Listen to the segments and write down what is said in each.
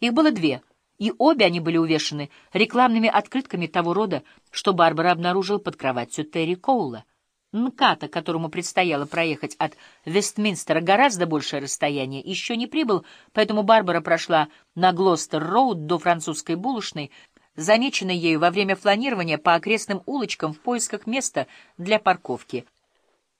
Их было две, и обе они были увешаны рекламными открытками того рода, что Барбара обнаружила под кроватью Терри Коула. Нката, которому предстояло проехать от Вестминстера гораздо большее расстояние, еще не прибыл, поэтому Барбара прошла на Глостер-Роуд до французской булочной, замеченной ею во время фланирования по окрестным улочкам в поисках места для парковки.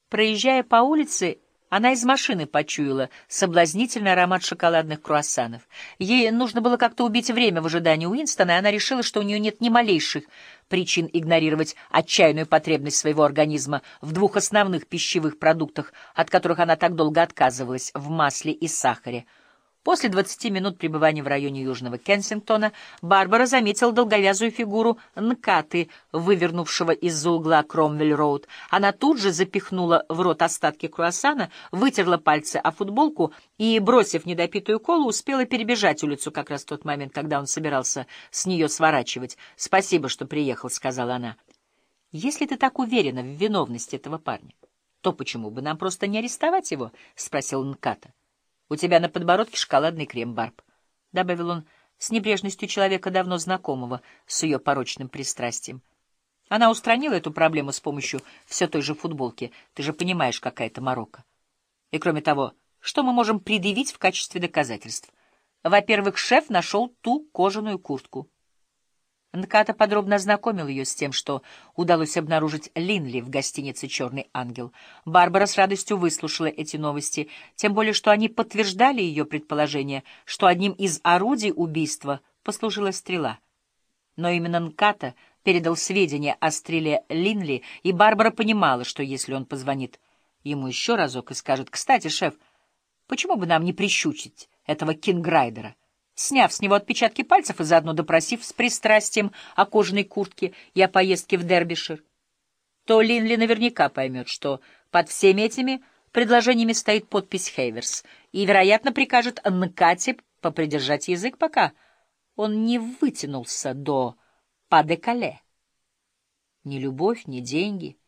Проезжая по улице, она из машины почуяла соблазнительный аромат шоколадных круассанов. Ей нужно было как-то убить время в ожидании Уинстона, и она решила, что у нее нет ни малейших причин игнорировать отчаянную потребность своего организма в двух основных пищевых продуктах, от которых она так долго отказывалась — в масле и сахаре — После 20 минут пребывания в районе Южного Кенсингтона Барбара заметила долговязую фигуру Нкаты, вывернувшего из-за угла Кромвель-Роуд. Она тут же запихнула в рот остатки круассана, вытерла пальцы о футболку и, бросив недопитую колу, успела перебежать улицу как раз в тот момент, когда он собирался с нее сворачивать. «Спасибо, что приехал», — сказала она. «Если ты так уверена в виновности этого парня, то почему бы нам просто не арестовать его?» — спросил Нката. — У тебя на подбородке шоколадный крем, Барб, — добавил он с небрежностью человека, давно знакомого с ее порочным пристрастием. Она устранила эту проблему с помощью все той же футболки. Ты же понимаешь, какая это морока. И кроме того, что мы можем предъявить в качестве доказательств? Во-первых, шеф нашел ту кожаную куртку. Нката подробно ознакомил ее с тем, что удалось обнаружить Линли в гостинице «Черный ангел». Барбара с радостью выслушала эти новости, тем более что они подтверждали ее предположение, что одним из орудий убийства послужила стрела. Но именно Нката передал сведения о стреле Линли, и Барбара понимала, что если он позвонит ему еще разок и скажет, «Кстати, шеф, почему бы нам не прищучить этого Кинграйдера?» Сняв с него отпечатки пальцев и заодно допросив с пристрастием о кожаной куртке и о поездке в Дербишир, то Линли наверняка поймет, что под всеми этими предложениями стоит подпись Хейверс и, вероятно, прикажет Нкате попридержать язык, пока он не вытянулся до падекале. Ни любовь, ни деньги —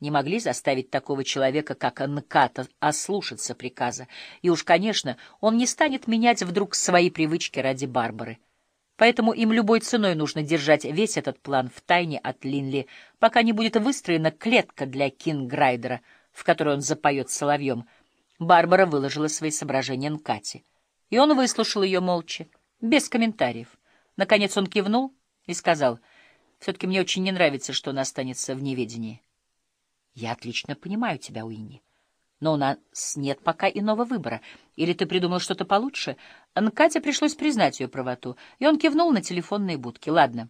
не могли заставить такого человека, как Нката, ослушаться приказа. И уж, конечно, он не станет менять вдруг свои привычки ради Барбары. Поэтому им любой ценой нужно держать весь этот план в тайне от Линли, пока не будет выстроена клетка для Кинграйдера, в которой он запоет соловьем. Барбара выложила свои соображения Нкате. И он выслушал ее молча, без комментариев. Наконец он кивнул и сказал, «Все-таки мне очень не нравится, что он останется в неведении». Я отлично понимаю тебя, Уинни. Но у нас нет пока иного выбора. Или ты придумал что-то получше? Кате пришлось признать ее правоту, и он кивнул на телефонные будки. Ладно.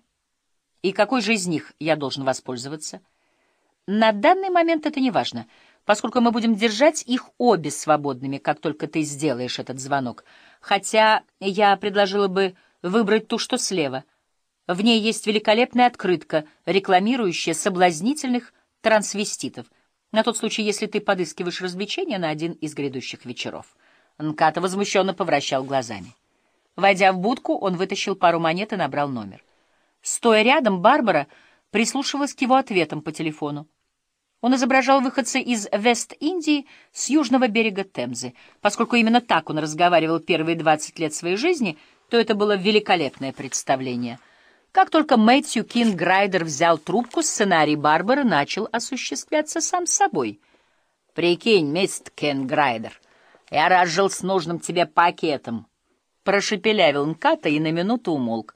И какой же из них я должен воспользоваться? На данный момент это не важно, поскольку мы будем держать их обе свободными, как только ты сделаешь этот звонок. Хотя я предложила бы выбрать ту, что слева. В ней есть великолепная открытка, рекламирующая соблазнительных трансвеститов, на тот случай, если ты подыскиваешь развлечения на один из грядущих вечеров. Нката возмущенно повращал глазами. Войдя в будку, он вытащил пару монет и набрал номер. Стоя рядом, Барбара прислушивалась к его ответам по телефону. Он изображал выходца из Вест-Индии с южного берега Темзы. Поскольку именно так он разговаривал первые двадцать лет своей жизни, то это было великолепное представление — как только Мэтью Кинграйдер взял трубку, сценарий Барбары начал осуществляться сам собой. «Прикинь, мистер Кинграйдер, я разжился нужным тебе пакетом», — прошепелявил Нката и на минуту умолк.